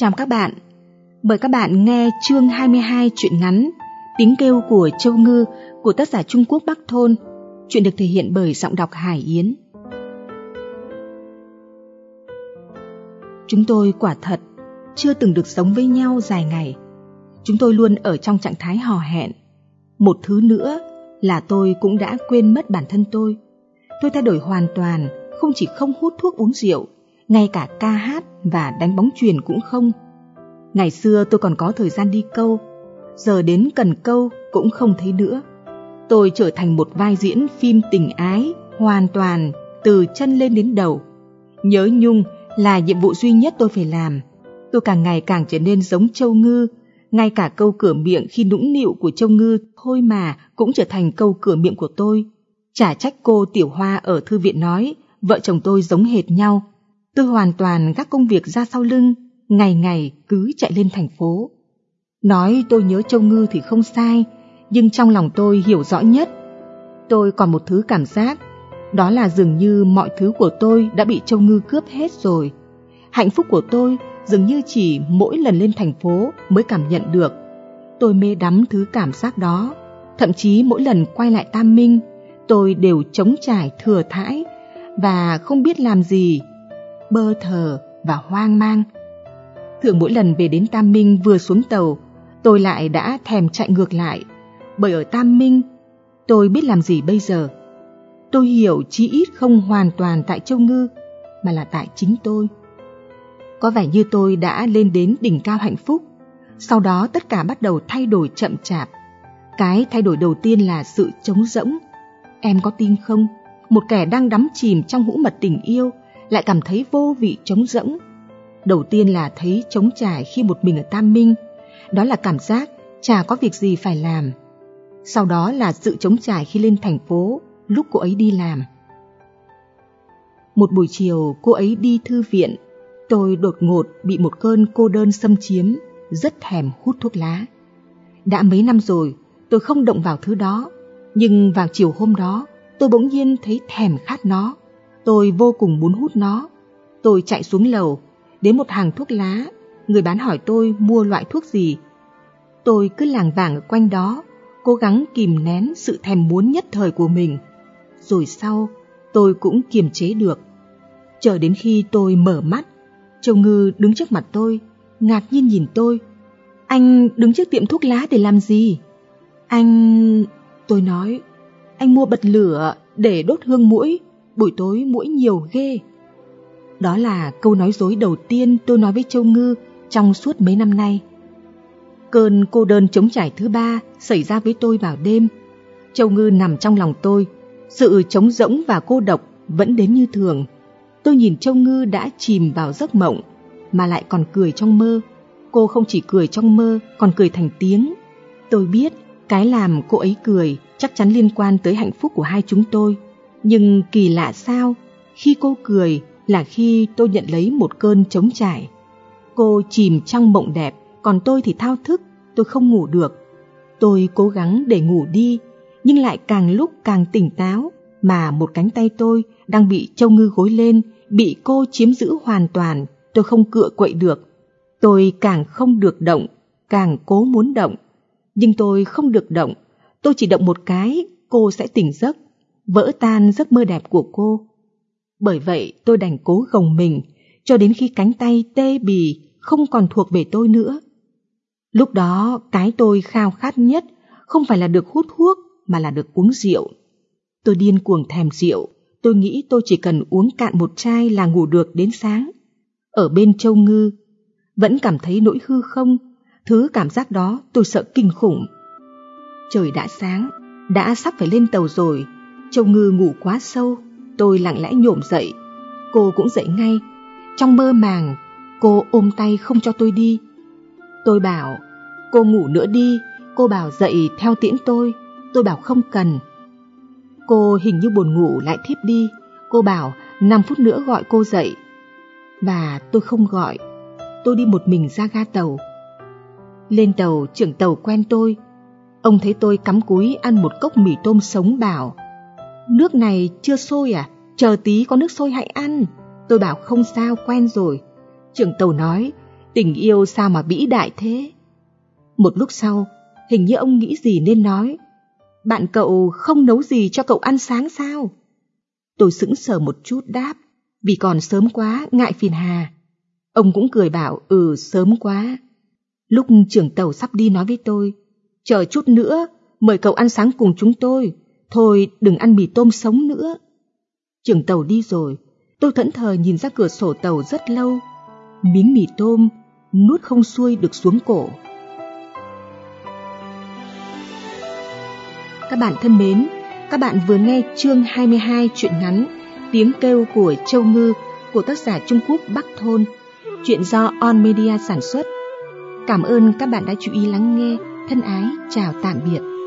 Chào các bạn. Mời các bạn nghe chương 22 truyện ngắn Tiếng kêu của Châu Ngư của tác giả Trung Quốc Bắc Thôn. Chuyện được thể hiện bởi giọng đọc Hải Yến. Chúng tôi quả thật chưa từng được sống với nhau dài ngày. Chúng tôi luôn ở trong trạng thái hò hẹn. Một thứ nữa là tôi cũng đã quên mất bản thân tôi. Tôi thay đổi hoàn toàn, không chỉ không hút thuốc uống rượu, ngay cả ca hát và đánh bóng chuyền cũng không. Ngày xưa tôi còn có thời gian đi câu, giờ đến cần câu cũng không thấy nữa. Tôi trở thành một vai diễn phim tình ái hoàn toàn từ chân lên đến đầu. Nhớ nhung là nhiệm vụ duy nhất tôi phải làm. Tôi càng ngày càng trở nên giống Châu Ngư, ngay cả câu cửa miệng khi nũng nịu của Châu Ngư thôi mà cũng trở thành câu cửa miệng của tôi. Chả trách cô Tiểu Hoa ở thư viện nói, vợ chồng tôi giống hệt nhau. Tôi hoàn toàn gác công việc ra sau lưng, ngày ngày cứ chạy lên thành phố. Nói tôi nhớ Châu Ngư thì không sai, nhưng trong lòng tôi hiểu rõ nhất. Tôi còn một thứ cảm giác, đó là dường như mọi thứ của tôi đã bị Châu Ngư cướp hết rồi. Hạnh phúc của tôi dường như chỉ mỗi lần lên thành phố mới cảm nhận được. Tôi mê đắm thứ cảm giác đó, thậm chí mỗi lần quay lại Tam Minh, tôi đều chống trải thừa thãi và không biết làm gì, bơ thờ và hoang mang. Thường mỗi lần về đến Tam Minh vừa xuống tàu, tôi lại đã thèm chạy ngược lại, bởi ở Tam Minh, tôi biết làm gì bây giờ. Tôi hiểu chí ít không hoàn toàn tại Châu Ngư, mà là tại chính tôi. Có vẻ như tôi đã lên đến đỉnh cao hạnh phúc, sau đó tất cả bắt đầu thay đổi chậm chạp. Cái thay đổi đầu tiên là sự trống rỗng. Em có tin không? Một kẻ đang đắm chìm trong hũ mật tình yêu lại cảm thấy vô vị trống rỗng. Đầu tiên là thấy trống trải khi một mình ở Tam Minh, đó là cảm giác chả có việc gì phải làm. Sau đó là sự trống trải khi lên thành phố, lúc cô ấy đi làm. Một buổi chiều cô ấy đi thư viện, tôi đột ngột bị một cơn cô đơn xâm chiếm, rất thèm hút thuốc lá. Đã mấy năm rồi, tôi không động vào thứ đó, nhưng vào chiều hôm đó, tôi bỗng nhiên thấy thèm khát nó. Tôi vô cùng muốn hút nó. Tôi chạy xuống lầu, đến một hàng thuốc lá, người bán hỏi tôi mua loại thuốc gì. Tôi cứ làng vàng ở quanh đó, cố gắng kìm nén sự thèm muốn nhất thời của mình. Rồi sau, tôi cũng kiềm chế được. Chờ đến khi tôi mở mắt, Châu Ngư đứng trước mặt tôi, ngạc nhiên nhìn tôi. Anh đứng trước tiệm thuốc lá để làm gì? Anh... Tôi nói, anh mua bật lửa để đốt hương mũi, buổi tối mũi nhiều ghê. Đó là câu nói dối đầu tiên tôi nói với Châu Ngư trong suốt mấy năm nay. Cơn cô đơn chống trải thứ ba xảy ra với tôi vào đêm. Châu Ngư nằm trong lòng tôi, sự trống rỗng và cô độc vẫn đến như thường. Tôi nhìn Châu Ngư đã chìm vào giấc mộng, mà lại còn cười trong mơ. Cô không chỉ cười trong mơ, còn cười thành tiếng. Tôi biết cái làm cô ấy cười chắc chắn liên quan tới hạnh phúc của hai chúng tôi. Nhưng kỳ lạ sao, khi cô cười là khi tôi nhận lấy một cơn trống trải. Cô chìm trong mộng đẹp, còn tôi thì thao thức, tôi không ngủ được. Tôi cố gắng để ngủ đi, nhưng lại càng lúc càng tỉnh táo, mà một cánh tay tôi đang bị châu ngư gối lên, bị cô chiếm giữ hoàn toàn, tôi không cựa quậy được. Tôi càng không được động, càng cố muốn động. Nhưng tôi không được động, tôi chỉ động một cái, cô sẽ tỉnh giấc, vỡ tan giấc mơ đẹp của cô. Bởi vậy tôi đành cố gồng mình, cho đến khi cánh tay tê bì không còn thuộc về tôi nữa. Lúc đó cái tôi khao khát nhất không phải là được hút thuốc mà là được uống rượu. Tôi điên cuồng thèm rượu, tôi nghĩ tôi chỉ cần uống cạn một chai là ngủ được đến sáng. Ở bên châu ngư, vẫn cảm thấy nỗi hư không, thứ cảm giác đó tôi sợ kinh khủng. Trời đã sáng, đã sắp phải lên tàu rồi, châu ngư ngủ quá sâu, tôi lặng lẽ nhổm dậy. Cô cũng dậy ngay, trong mơ màng, cô ôm tay không cho tôi đi. Tôi bảo, cô ngủ nữa đi, cô bảo dậy theo tiễn tôi, tôi bảo không cần. Cô hình như buồn ngủ lại thiếp đi, cô bảo 5 phút nữa gọi cô dậy. Và tôi không gọi, tôi đi một mình ra ga tàu. Lên tàu, trưởng tàu quen tôi. Ông thấy tôi cắm cúi ăn một cốc mì tôm sống bảo Nước này chưa sôi à? Chờ tí có nước sôi hãy ăn. Tôi bảo không sao, quen rồi. Trưởng tàu nói, Tình yêu sao mà vĩ đại thế? Một lúc sau, hình như ông nghĩ gì nên nói. Bạn cậu không nấu gì cho cậu ăn sáng sao? Tôi sững sờ một chút đáp, vì còn sớm quá, ngại phiền hà. Ông cũng cười bảo, ừ sớm quá. Lúc trưởng tàu sắp đi nói với tôi, chờ chút nữa, mời cậu ăn sáng cùng chúng tôi, thôi đừng ăn mì tôm sống nữa. Trưởng tàu đi rồi, tôi thẫn thờ nhìn ra cửa sổ tàu rất lâu. Miếng mì tôm, nuốt không xuôi được xuống cổ. Các bạn thân mến, các bạn vừa nghe chương 22 truyện ngắn Tiếng kêu của Châu Ngư của tác giả Trung Quốc Bắc Thôn, chuyện do On Media sản xuất. Cảm ơn các bạn đã chú ý lắng nghe. Thân ái, chào tạm biệt.